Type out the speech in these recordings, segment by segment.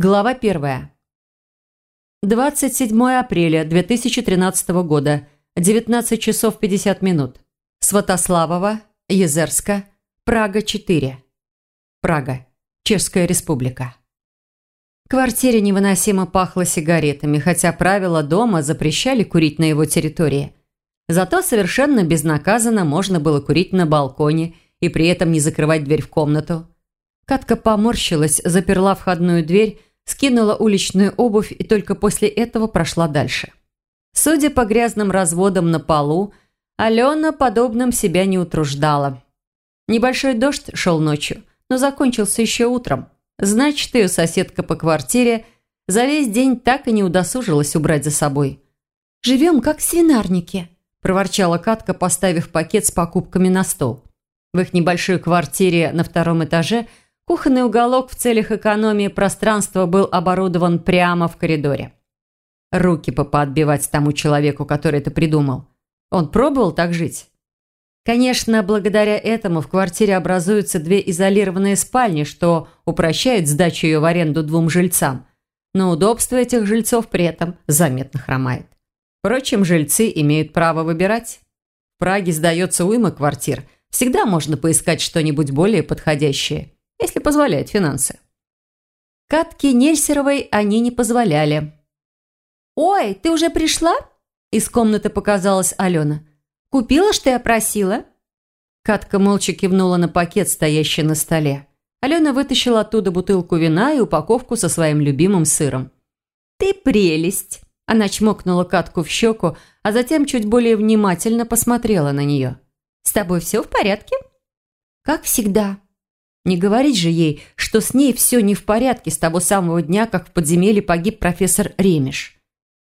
Глава первая. 27 апреля 2013 года, 19 часов 50 минут. Сватославова, Езерска, Прага, 4. Прага, Чешская республика. В квартире невыносимо пахло сигаретами, хотя правила дома запрещали курить на его территории. Зато совершенно безнаказанно можно было курить на балконе и при этом не закрывать дверь в комнату. Катка поморщилась, заперла входную дверь скинула уличную обувь и только после этого прошла дальше. Судя по грязным разводам на полу, Алена подобным себя не утруждала. Небольшой дождь шел ночью, но закончился еще утром. Значит, ее соседка по квартире за весь день так и не удосужилась убрать за собой. «Живем как свинарники», – проворчала Катка, поставив пакет с покупками на стол. В их небольшой квартире на втором этаже – Кухонный уголок в целях экономии пространства был оборудован прямо в коридоре. Руки бы поотбивать тому человеку, который это придумал. Он пробовал так жить? Конечно, благодаря этому в квартире образуются две изолированные спальни, что упрощает сдачу ее в аренду двум жильцам. Но удобство этих жильцов при этом заметно хромает. Впрочем, жильцы имеют право выбирать. В Праге сдается уйма квартир. Всегда можно поискать что-нибудь более подходящее если позволяют финансы. Катке Нельсеровой они не позволяли. «Ой, ты уже пришла?» Из комнаты показалась Алена. «Купила, что я просила?» Катка молча кивнула на пакет, стоящий на столе. Алена вытащила оттуда бутылку вина и упаковку со своим любимым сыром. «Ты прелесть!» Она чмокнула Катку в щеку, а затем чуть более внимательно посмотрела на нее. «С тобой все в порядке?» «Как всегда», не говорить же ей, что с ней все не в порядке с того самого дня, как в подземелье погиб профессор Ремеш.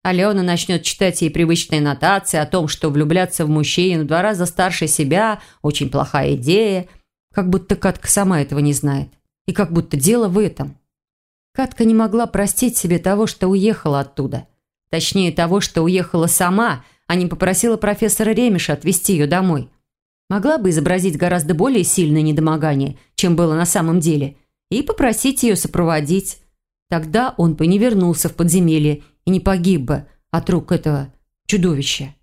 Алена начнет читать ей привычные нотации о том, что влюбляться в мужчин в два раза старше себя – очень плохая идея, как будто Катка сама этого не знает. И как будто дело в этом. Катка не могла простить себе того, что уехала оттуда. Точнее, того, что уехала сама, а не попросила профессора Ремеша отвезти ее домой. Могла бы изобразить гораздо более сильное недомогание, чем было на самом деле, и попросить ее сопроводить. Тогда он бы не вернулся в подземелье и не погиб бы от рук этого чудовища.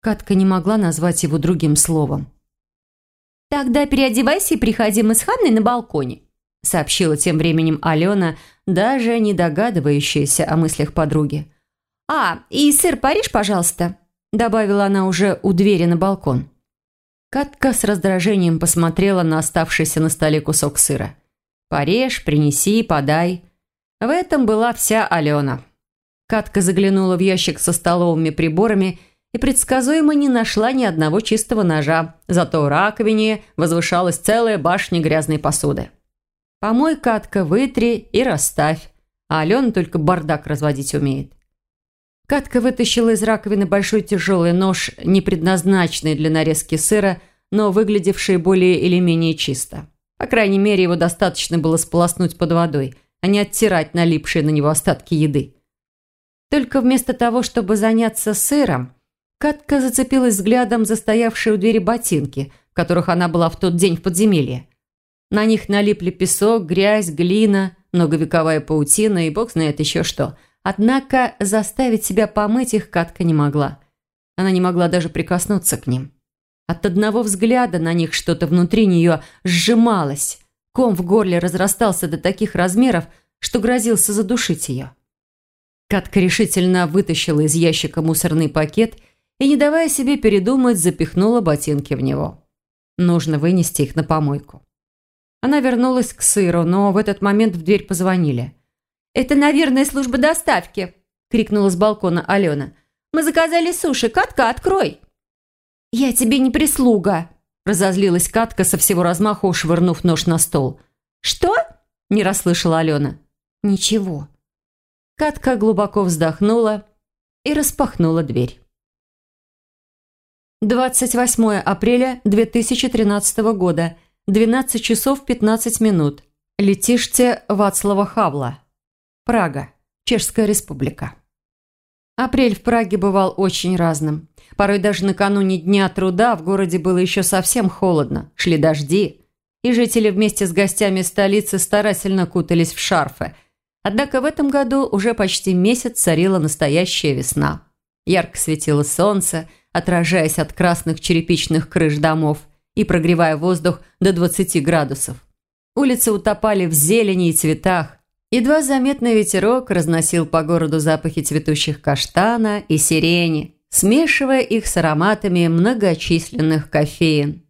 Катка не могла назвать его другим словом. «Тогда переодевайся и приходи мы с Ханной на балконе», сообщила тем временем Алена, даже не догадывающаяся о мыслях подруги. «А, и сыр Париж, пожалуйста», добавила она уже у двери на балкон. Катка с раздражением посмотрела на оставшийся на столе кусок сыра. «Порежь, принеси, подай». В этом была вся Алена. Катка заглянула в ящик со столовыми приборами и предсказуемо не нашла ни одного чистого ножа, зато в раковине возвышалась целая башня грязной посуды. «Помой, Катка, вытри и расставь», а Алена только бардак разводить умеет. Катка вытащила из раковины большой тяжелый нож, не предназначенный для нарезки сыра, но выглядевший более или менее чисто. По крайней мере, его достаточно было сполоснуть под водой, а не оттирать налипшие на него остатки еды. Только вместо того, чтобы заняться сыром, Катка зацепилась взглядом за стоявшие у двери ботинки, в которых она была в тот день в подземелье. На них налипли песок, грязь, глина, многовековая паутина и бог знает еще что – Однако заставить себя помыть их Катка не могла. Она не могла даже прикоснуться к ним. От одного взгляда на них что-то внутри нее сжималось. Ком в горле разрастался до таких размеров, что грозился задушить ее. Катка решительно вытащила из ящика мусорный пакет и, не давая себе передумать, запихнула ботинки в него. Нужно вынести их на помойку. Она вернулась к сыру, но в этот момент в дверь позвонили. «Это, наверное, служба доставки!» – крикнула с балкона Алена. «Мы заказали суши. Катка, открой!» «Я тебе не прислуга!» – разозлилась Катка со всего размаху, швырнув нож на стол. «Что?» – не расслышала Алена. «Ничего». Катка глубоко вздохнула и распахнула дверь. 28 апреля 2013 года, 12 часов 15 минут. Летишьте Вацлава Хавла. Прага, Чешская республика. Апрель в Праге бывал очень разным. Порой даже накануне Дня труда в городе было еще совсем холодно, шли дожди, и жители вместе с гостями столицы старательно кутались в шарфы, Однако в этом году уже почти месяц царила настоящая весна. Ярко светило солнце, отражаясь от красных черепичных крыш домов и прогревая воздух до 20 градусов. Улицы утопали в зелени и цветах. Едва заметный ветерок разносил по городу запахи цветущих каштана и сирени, смешивая их с ароматами многочисленных кофеин.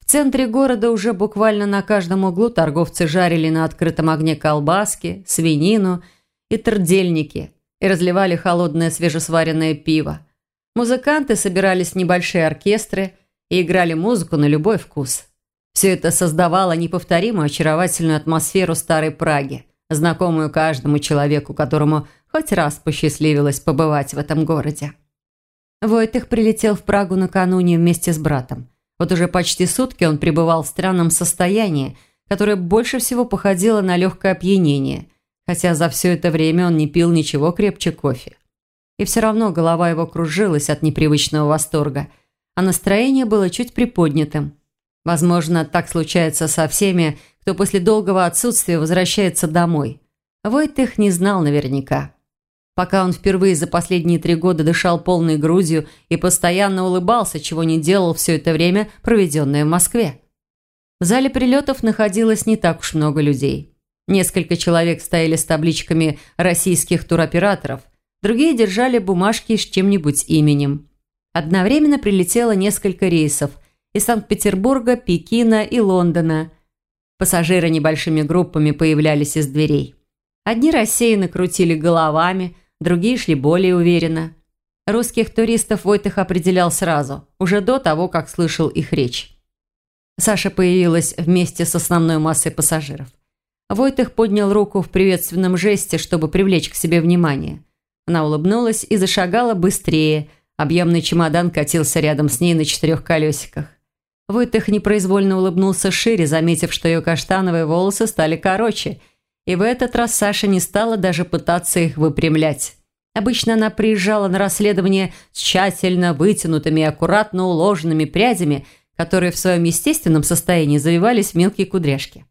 В центре города уже буквально на каждом углу торговцы жарили на открытом огне колбаски, свинину и трдельники и разливали холодное свежесваренное пиво. Музыканты собирались в небольшие оркестры и играли музыку на любой вкус. Все это создавало неповторимую очаровательную атмосферу старой Праги, знакомую каждому человеку, которому хоть раз посчастливилось побывать в этом городе. Войтых прилетел в Прагу накануне вместе с братом. Вот уже почти сутки он пребывал в странном состоянии, которое больше всего походило на легкое опьянение, хотя за все это время он не пил ничего крепче кофе. И все равно голова его кружилась от непривычного восторга, а настроение было чуть приподнятым. Возможно, так случается со всеми, кто после долгого отсутствия возвращается домой. Войтых не знал наверняка. Пока он впервые за последние три года дышал полной грудью и постоянно улыбался, чего не делал все это время, проведенное в Москве. В зале прилетов находилось не так уж много людей. Несколько человек стояли с табличками российских туроператоров, другие держали бумажки с чем-нибудь именем. Одновременно прилетело несколько рейсов из Санкт-Петербурга, Пекина и Лондона. Пассажиры небольшими группами появлялись из дверей. Одни рассеянно крутили головами – другие шли более уверенно. Русских туристов Войтых определял сразу, уже до того, как слышал их речь. Саша появилась вместе с основной массой пассажиров. Войтых поднял руку в приветственном жесте, чтобы привлечь к себе внимание. Она улыбнулась и зашагала быстрее. Объемный чемодан катился рядом с ней на четырех колесиках. Войтых непроизвольно улыбнулся шире, заметив, что ее каштановые волосы стали короче – и в этот раз Саша не стала даже пытаться их выпрямлять. Обычно она приезжала на расследование с тщательно вытянутыми и аккуратно уложенными прядями, которые в своем естественном состоянии завивались в мелкие кудряшки.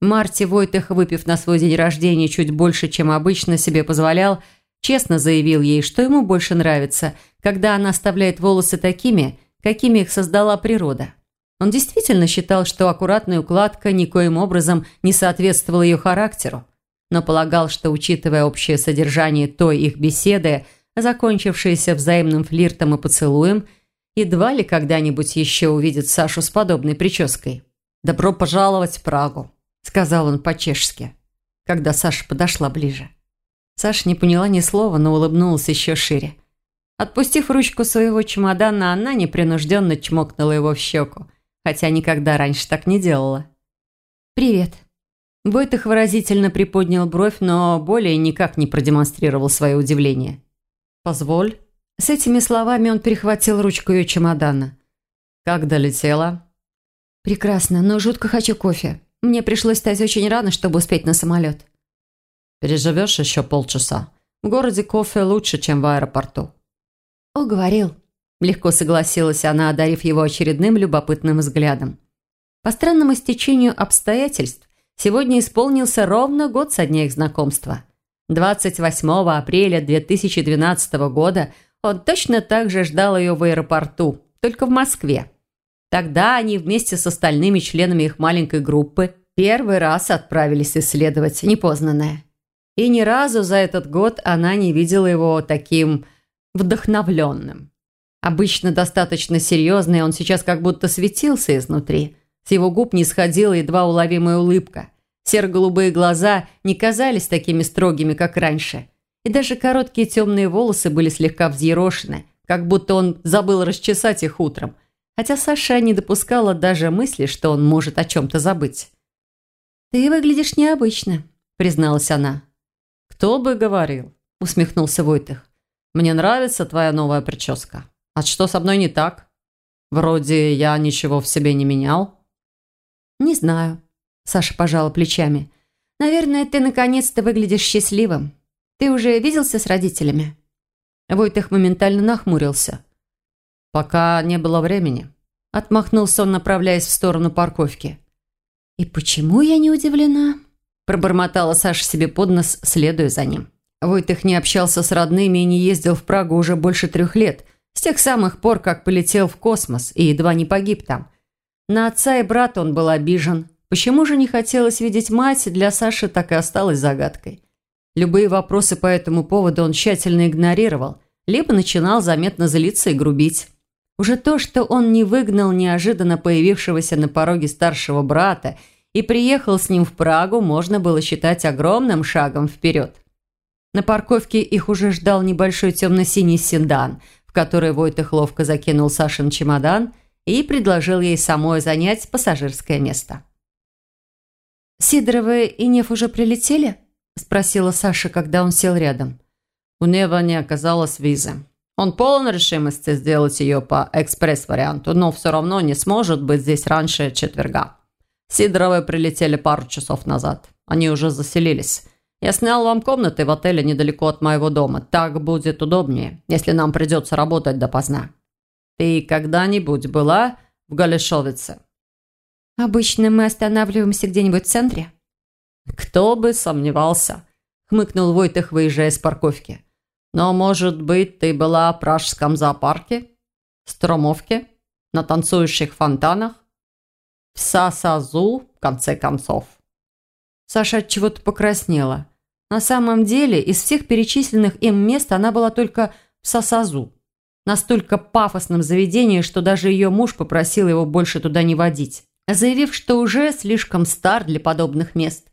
Марти Войтых, выпив на свой день рождения чуть больше, чем обычно себе позволял, честно заявил ей, что ему больше нравится, когда она оставляет волосы такими, какими их создала природа. Он действительно считал, что аккуратная укладка никоим образом не соответствовала ее характеру, но полагал, что, учитывая общее содержание той их беседы, закончившейся взаимным флиртом и поцелуем, едва ли когда-нибудь еще увидит Сашу с подобной прической. «Добро пожаловать в Прагу», – сказал он по-чешски, когда Саша подошла ближе. Саша не поняла ни слова, но улыбнулась еще шире. Отпустив ручку своего чемодана, она непринужденно чмокнула его в щеку – хотя никогда раньше так не делала. «Привет». Войтых выразительно приподнял бровь, но более никак не продемонстрировал свое удивление. «Позволь». С этими словами он перехватил ручку ее чемодана. «Как долетела?» «Прекрасно, но жутко хочу кофе. Мне пришлось встать очень рано, чтобы успеть на самолет». «Переживешь еще полчаса. В городе кофе лучше, чем в аэропорту». «Уговорил», Легко согласилась она, одарив его очередным любопытным взглядом. По странному стечению обстоятельств, сегодня исполнился ровно год со дня их знакомства. 28 апреля 2012 года он точно так же ждал ее в аэропорту, только в Москве. Тогда они вместе с остальными членами их маленькой группы первый раз отправились исследовать непознанное. И ни разу за этот год она не видела его таким вдохновленным. Обычно достаточно серьезный, он сейчас как будто светился изнутри. С его губ не сходила едва уловимая улыбка. Серо-голубые глаза не казались такими строгими, как раньше. И даже короткие темные волосы были слегка взъерошены, как будто он забыл расчесать их утром. Хотя Саша не допускала даже мысли, что он может о чем-то забыть. «Ты выглядишь необычно», – призналась она. «Кто бы говорил?» – усмехнулся Войтых. «Мне нравится твоя новая прическа». А что со мной не так? Вроде я ничего в себе не менял. Не знаю. Саша пожала плечами. Наверное, ты наконец-то выглядишь счастливым. Ты уже виделся с родителями? Войтых моментально нахмурился. Пока не было времени. Отмахнулся он, направляясь в сторону парковки. И почему я не удивлена? Пробормотала Саша себе под нос, следуя за ним. Войтых не общался с родными и не ездил в Прагу уже больше трех лет, с тех самых пор, как полетел в космос и едва не погиб там. На отца и брата он был обижен. Почему же не хотелось видеть мать, для Саши так и осталось загадкой. Любые вопросы по этому поводу он тщательно игнорировал, либо начинал заметно злиться и грубить. Уже то, что он не выгнал неожиданно появившегося на пороге старшего брата и приехал с ним в Прагу, можно было считать огромным шагом вперед. На парковке их уже ждал небольшой темно-синий седан, в который Войтых ловко закинул Сашин чемодан и предложил ей самой занять пассажирское место. «Сидоровы и Нев уже прилетели?» – спросила Саша, когда он сел рядом. У Нева не оказалось визы. Он полон решимости сделать ее по экспресс-варианту, но все равно не сможет быть здесь раньше четверга. Сидоровы прилетели пару часов назад. Они уже заселились. Я снял вам комнаты в отеле недалеко от моего дома. Так будет удобнее, если нам придется работать допоздна. Ты когда-нибудь была в Галишовице?» «Обычно мы останавливаемся где-нибудь в центре». «Кто бы сомневался», – хмыкнул Войтых, выезжая с парковки. «Но, может быть, ты была в Пражском зоопарке? Стромовке? На танцующих фонтанах? В Сасазу, в конце концов?» Саша от чего-то покраснела. На самом деле, из всех перечисленных им мест она была только в Сасазу. Настолько пафосном заведении, что даже ее муж попросил его больше туда не водить, заявив, что уже слишком стар для подобных мест.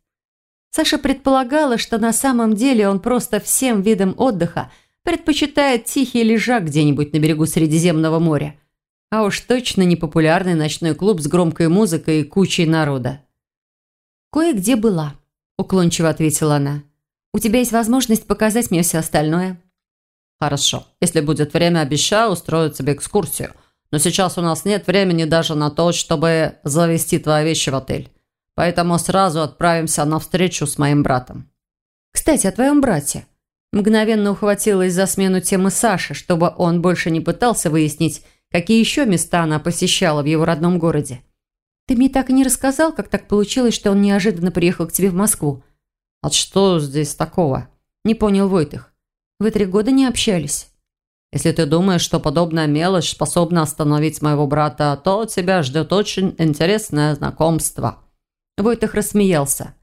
Саша предполагала, что на самом деле он просто всем видам отдыха предпочитает тихий лежак где-нибудь на берегу Средиземного моря. А уж точно не популярный ночной клуб с громкой музыкой и кучей народа. «Кое-где была», – уклончиво ответила она. «У тебя есть возможность показать мне все остальное». «Хорошо. Если будет время, обещаю устроить тебе экскурсию. Но сейчас у нас нет времени даже на то, чтобы завести твои вещи в отель. Поэтому сразу отправимся на встречу с моим братом». «Кстати, о твоем брате». Мгновенно ухватилась за смену темы Саши, чтобы он больше не пытался выяснить, какие еще места она посещала в его родном городе. Ты мне так и не рассказал, как так получилось, что он неожиданно приехал к тебе в Москву. А что здесь такого? Не понял Войтых. Вы три года не общались. Если ты думаешь, что подобная мелочь способна остановить моего брата, то тебя ждет очень интересное знакомство. Войтых рассмеялся.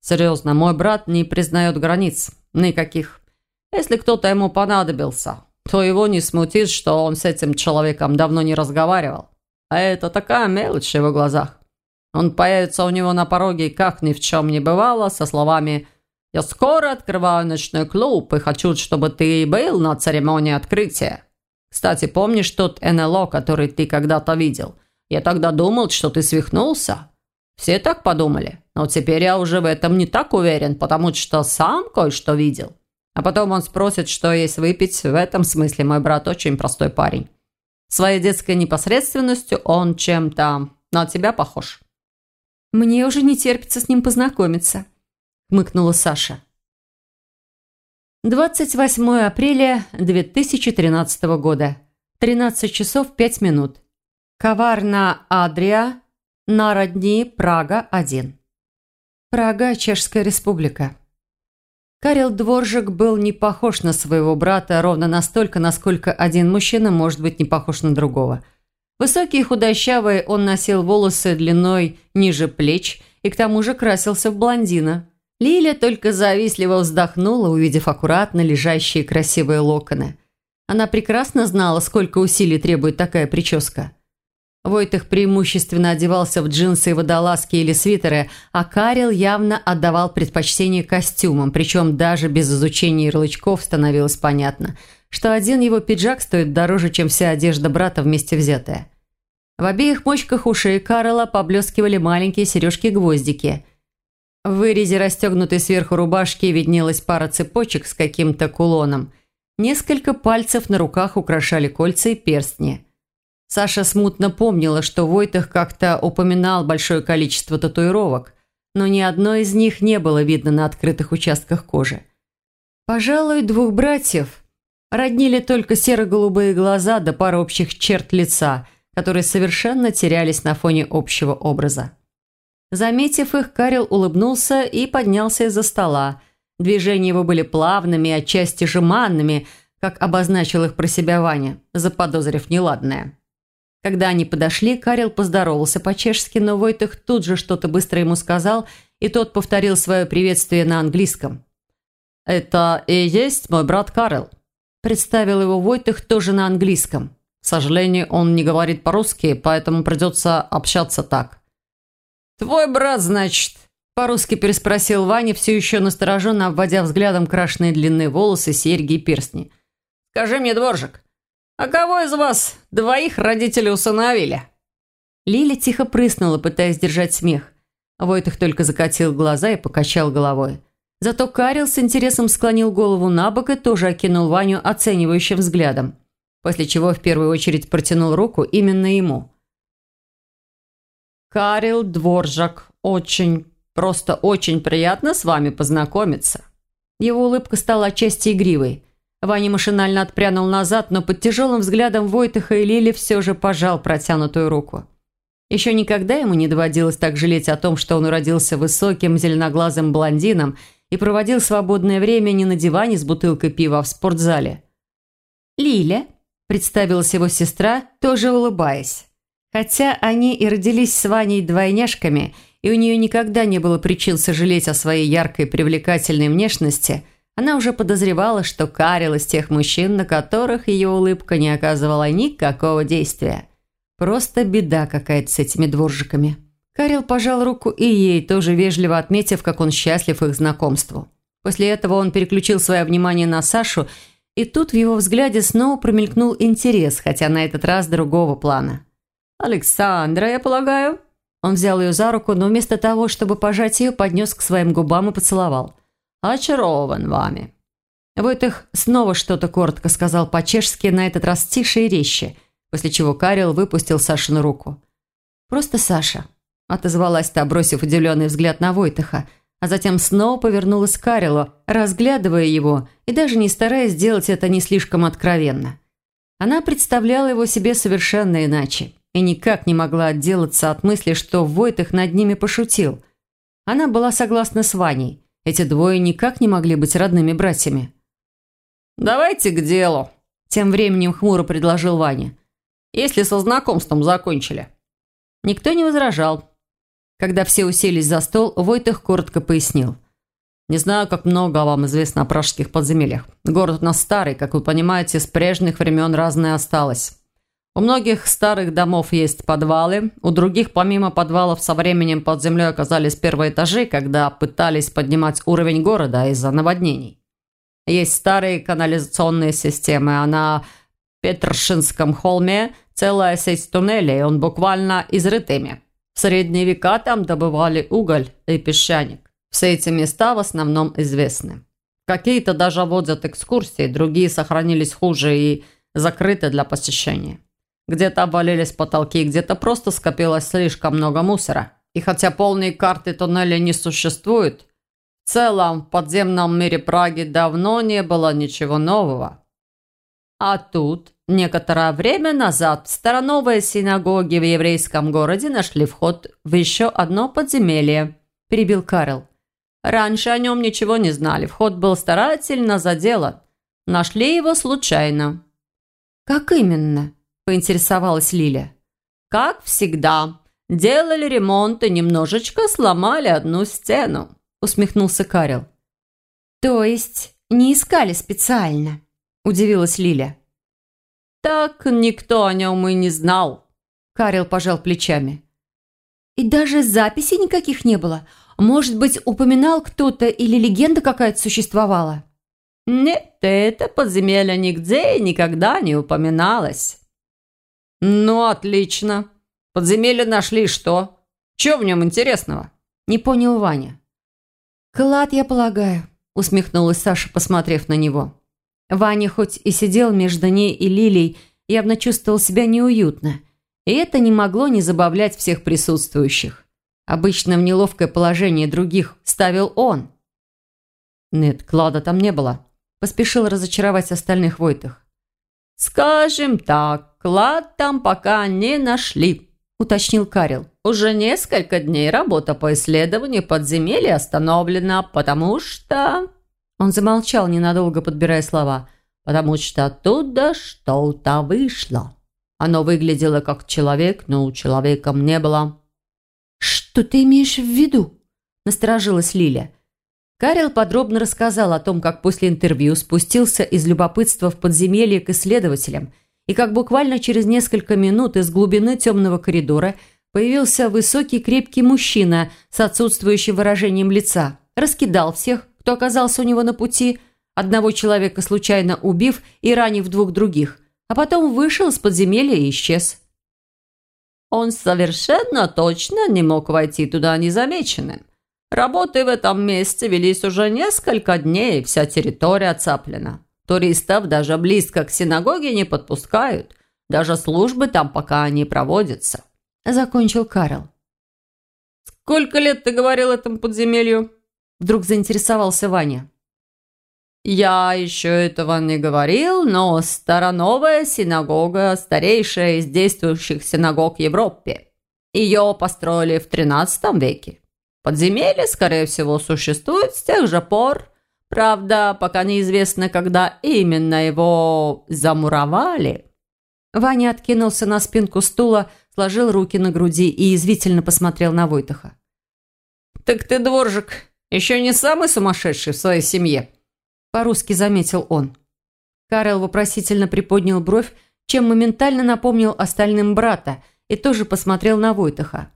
Серьезно, мой брат не признает границ. Никаких. Если кто-то ему понадобился, то его не смутит, что он с этим человеком давно не разговаривал. А это такая мелочь в его глазах. Он появится у него на пороге, как ни в чем не бывало, со словами «Я скоро открываю ночной клуб и хочу, чтобы ты был на церемонии открытия». Кстати, помнишь тот НЛО, который ты когда-то видел? Я тогда думал, что ты свихнулся. Все так подумали. Но теперь я уже в этом не так уверен, потому что сам кое-что видел. А потом он спросит, что есть выпить. В этом смысле мой брат очень простой парень. Своей детской непосредственностью он чем-то на тебя похож». «Мне уже не терпится с ним познакомиться», – хмыкнула Саша. 28 апреля 2013 года. 13 часов 5 минут. Коварна Адрия, Народни, Прага, 1. Прага, Чешская республика. Карел Дворжик был не похож на своего брата ровно настолько, насколько один мужчина может быть не похож на другого. Высокий и худощавый, он носил волосы длиной ниже плеч и к тому же красился в блондина. Лиля только завистливо вздохнула, увидев аккуратно лежащие красивые локоны. Она прекрасно знала, сколько усилий требует такая прическа. Войтых преимущественно одевался в джинсы и водолазки или свитеры, а Карел явно отдавал предпочтение костюмам, причем даже без изучения ярлычков становилось понятно, что один его пиджак стоит дороже, чем вся одежда брата вместе взятая. В обеих мочках ушей Карла поблескивали маленькие сережки-гвоздики. В вырезе расстегнутой сверху рубашки виднелась пара цепочек с каким-то кулоном. Несколько пальцев на руках украшали кольца и перстни – Саша смутно помнила, что Войтах как-то упоминал большое количество татуировок, но ни одной из них не было видно на открытых участках кожи. Пожалуй, двух братьев роднили только серо-голубые глаза да пара общих черт лица, которые совершенно терялись на фоне общего образа. Заметив их, Карел улыбнулся и поднялся из-за стола. Движения его были плавными отчасти жеманными, как обозначил их про себя Ваня, заподозрив неладное. Когда они подошли, Карел поздоровался по-чешски, но Войтых тут же что-то быстро ему сказал, и тот повторил свое приветствие на английском. «Это и есть мой брат Карел», – представил его Войтых тоже на английском. К сожалению, он не говорит по-русски, поэтому придется общаться так. «Твой брат, значит?» По-русски переспросил Ваня, все еще настороженно обводя взглядом крашеные длинные волосы, серьги и перстни. «Скажи мне, дворжик, а кого из вас двоих родители усыновили?» Лиля тихо прыснула, пытаясь держать смех. Войтых только закатил глаза и покачал головой. Зато Карел с интересом склонил голову на бок и тоже окинул Ваню оценивающим взглядом после чего в первую очередь протянул руку именно ему. «Карел Дворжак, очень, просто очень приятно с вами познакомиться». Его улыбка стала отчасти игривой. Ваня машинально отпрянул назад, но под тяжелым взглядом Войтыха и Лили все же пожал протянутую руку. Еще никогда ему не доводилось так жалеть о том, что он уродился высоким зеленоглазым блондином и проводил свободное время не на диване с бутылкой пива, а в спортзале. «Лиля», представилась его сестра, тоже улыбаясь. Хотя они и родились с Ваней двойняшками, и у нее никогда не было причин сожалеть о своей яркой привлекательной внешности, она уже подозревала, что Карел из тех мужчин, на которых ее улыбка не оказывала никакого действия. Просто беда какая-то с этими дворжиками. Карел пожал руку и ей, тоже вежливо отметив, как он счастлив их знакомству. После этого он переключил свое внимание на Сашу и тут в его взгляде снова промелькнул интерес, хотя на этот раз другого плана. «Александра, я полагаю?» Он взял ее за руку, но вместо того, чтобы пожать ее, поднес к своим губам и поцеловал. «Очарован вами». Войтых снова что-то коротко сказал по-чешски, на этот раз тише и резче, после чего Карел выпустил Сашину руку. «Просто Саша», – отозвалась та, бросив удивленный взгляд на Войтыха – а затем снова повернулась к Карелу, разглядывая его и даже не стараясь сделать это не слишком откровенно. Она представляла его себе совершенно иначе и никак не могла отделаться от мысли, что Войтых над ними пошутил. Она была согласна с Ваней. Эти двое никак не могли быть родными братьями. «Давайте к делу», – тем временем хмуро предложил Ваня. «Если со знакомством закончили». Никто не возражал, когда все уселись за стол, Войтых коротко пояснил. «Не знаю, как много вам известно о пражских подземельях. Город у нас старый, как вы понимаете, с прежних времен разное осталось. У многих старых домов есть подвалы, у других, помимо подвалов, со временем под землей оказались первые этажи, когда пытались поднимать уровень города из-за наводнений. Есть старые канализационные системы, а на Петршинском холме целая сеть туннелей, он буквально изрыт ими. В средние века там добывали уголь и песчаник. Все эти места в основном известны. Какие-то даже водят экскурсии, другие сохранились хуже и закрыты для посещения. Где-то обвалились потолки, где-то просто скопилось слишком много мусора. И хотя полные карты туннеля не существует, в целом в подземном мире Праги давно не было ничего нового. А тут Некоторое время назад в староновой синагоге в еврейском городе нашли вход в еще одно подземелье», – перебил Карл. «Раньше о нем ничего не знали. Вход был старательно заделан. Нашли его случайно». «Как именно?» – поинтересовалась Лиля. «Как всегда. Делали ремонт и немножечко сломали одну стену», – усмехнулся Карел. «То есть не искали специально?» – удивилась Лиля. «Так никто о нем и не знал», – Карел пожал плечами. «И даже записей никаких не было? Может быть, упоминал кто-то или легенда какая-то существовала?» «Нет, это подземелье нигде и никогда не упоминалось». «Ну, отлично. Подземелье нашли, что? Чего в нем интересного?» Не понял Ваня. «Клад, я полагаю», усмехнулась Саша, посмотрев на него. Ваня хоть и сидел между ней и Лилей, явно чувствовал себя неуютно. И это не могло не забавлять всех присутствующих. Обычно в неловкое положение других ставил он. Нет, клада там не было. Поспешил разочаровать остальных Войтых. «Скажем так, клад там пока не нашли», – уточнил Карел. Уже несколько дней работа по исследованию подземелья остановлена, потому что...» Он замолчал, ненадолго подбирая слова. «Потому что оттуда что-то вышло. Оно выглядело как человек, но человеком не было». «Что ты имеешь в виду?» – насторожилась Лиля. Карел подробно рассказал о том, как после интервью спустился из любопытства в подземелье к исследователям и как буквально через несколько минут из глубины темного коридора появился высокий крепкий мужчина с отсутствующим выражением лица, раскидал всех, кто оказался у него на пути, одного человека случайно убив и ранив двух других, а потом вышел из подземелья и исчез. Он совершенно точно не мог войти туда незамеченным. Работы в этом месте велись уже несколько дней, вся территория оцаплена. Туристов даже близко к синагоге не подпускают. Даже службы там пока не проводятся. Закончил Карл. «Сколько лет ты говорил этому подземелью?» Вдруг заинтересовался Ваня. «Я еще этого не говорил, но Староновая синагога – старейшая из действующих синагог Европе. Ее построили в XIII веке. Подземелье, скорее всего, существует с тех же пор. Правда, пока неизвестно, когда именно его замуровали. Ваня откинулся на спинку стула, сложил руки на груди и язвительно посмотрел на Войтаха. «Так ты, дворжик, еще не самый сумасшедший в своей семье?» По-русски заметил он. Карел вопросительно приподнял бровь, чем моментально напомнил остальным брата и тоже посмотрел на Войтаха.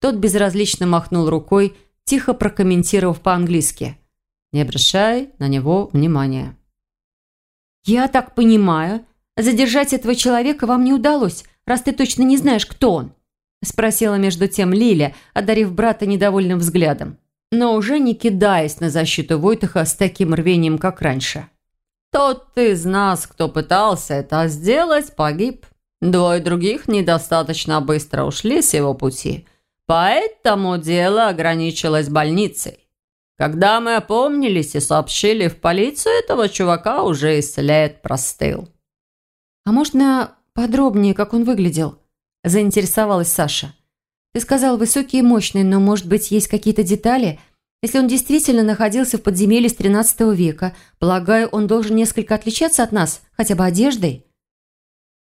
Тот безразлично махнул рукой, тихо прокомментировав по-английски. «Не обращай на него внимания». «Я так понимаю, задержать этого человека вам не удалось, раз ты точно не знаешь, кто он?» спросила между тем Лиля, одарив брата недовольным взглядом, но уже не кидаясь на защиту Войтаха с таким рвением, как раньше. «Тот из нас, кто пытался это сделать, погиб. Двое других недостаточно быстро ушли с его пути». Поэтому дело ограничилось больницей. Когда мы опомнились и сообщили в полицию, этого чувака уже и след простыл. «А можно подробнее, как он выглядел?» – заинтересовалась Саша. «Ты сказал высокий и мощный, но, может быть, есть какие-то детали? Если он действительно находился в подземелье с 13 века, полагаю, он должен несколько отличаться от нас, хотя бы одеждой?»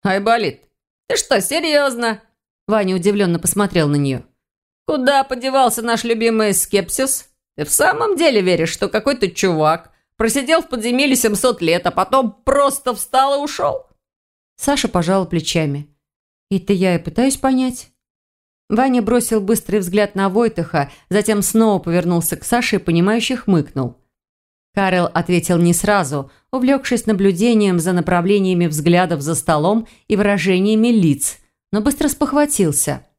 «Айболит, ты что, серьезно?» Ваня удивленно посмотрел на нее. Куда подевался наш любимый скепсис? Ты в самом деле веришь, что какой-то чувак просидел в подземелье 700 лет, а потом просто встал и ушел?» Саша пожала плечами. «Это я и пытаюсь понять». Ваня бросил быстрый взгляд на Войтаха, затем снова повернулся к Саше и, понимающе хмыкнул. Карел ответил не сразу, увлекшись наблюдением за направлениями взглядов за столом и выражениями лиц, но быстро спохватился –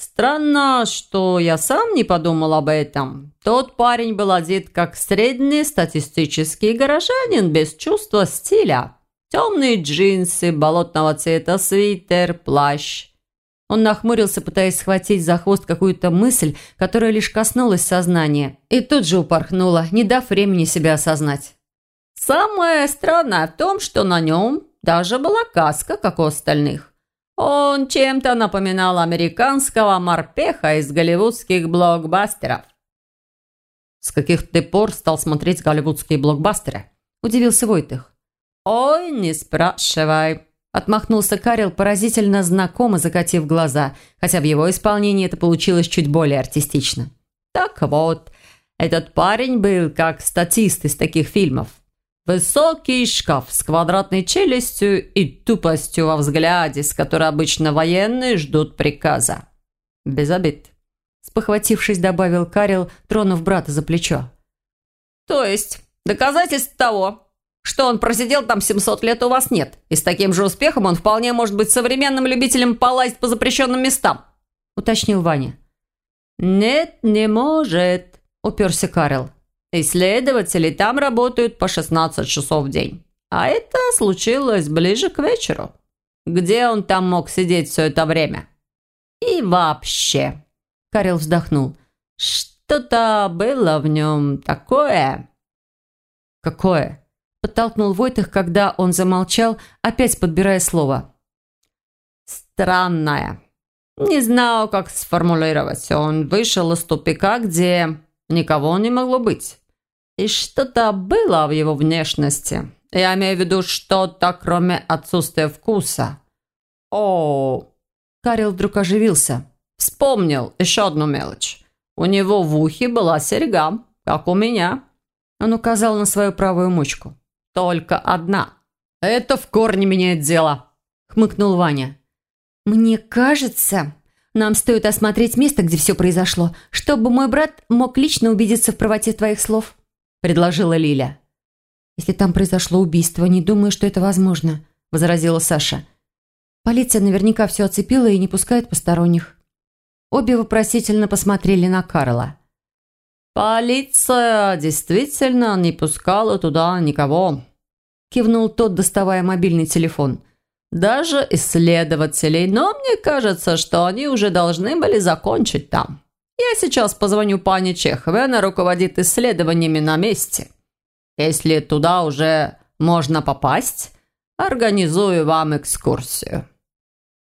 Странно, что я сам не подумал об этом. Тот парень был одет как средний статистический горожанин без чувства стиля. Темные джинсы, болотного цвета свитер, плащ. Он нахмурился, пытаясь схватить за хвост какую-то мысль, которая лишь коснулась сознания, и тут же упорхнула, не дав времени себя осознать. Самое странное в том, что на нем даже была каска, как у остальных. Он чем-то напоминал американского морпеха из голливудских блокбастеров. «С каких ты пор стал смотреть голливудские блокбастеры?» – удивился Войтых. «Ой, не спрашивай», – отмахнулся Карел, поразительно знакомо закатив глаза, хотя в его исполнении это получилось чуть более артистично. «Так вот, этот парень был как статист из таких фильмов. Высокий шкаф с квадратной челюстью и тупостью во взгляде, с которой обычно военные ждут приказа. Без обид. Спохватившись, добавил Карел, тронув брата за плечо. То есть, доказательств того, что он просидел там 700 лет, у вас нет. И с таким же успехом он вполне может быть современным любителем полазить по запрещенным местам, уточнил Ваня. «Нет, не может», – уперся Карел. Исследователи там работают по 16 часов в день. А это случилось ближе к вечеру. Где он там мог сидеть все это время? И вообще, Карел вздохнул, что-то было в нем такое. Какое? Подтолкнул Войтых, когда он замолчал, опять подбирая слово. Странное. Не знаю, как сформулировать. Он вышел из тупика, где никого не могло быть. И что-то было в его внешности. Я имею в виду что-то, кроме отсутствия вкуса. О, Карил вдруг оживился. Вспомнил еще одну мелочь. У него в ухе была серьга, как у меня. Он указал на свою правую мочку. Только одна. Это в корне меняет дело, хмыкнул Ваня. «Мне кажется, нам стоит осмотреть место, где все произошло, чтобы мой брат мог лично убедиться в правоте твоих слов», – предложила Лиля. «Если там произошло убийство, не думаю, что это возможно», – возразила Саша. «Полиция наверняка все оцепила и не пускает посторонних». Обе вопросительно посмотрели на Карла. «Полиция действительно не пускала туда никого», – кивнул тот, доставая мобильный телефон. «Даже исследователей, но мне кажется, что они уже должны были закончить там. Я сейчас позвоню пане Чеховой, она руководит исследованиями на месте». Если туда уже можно попасть, организую вам экскурсию».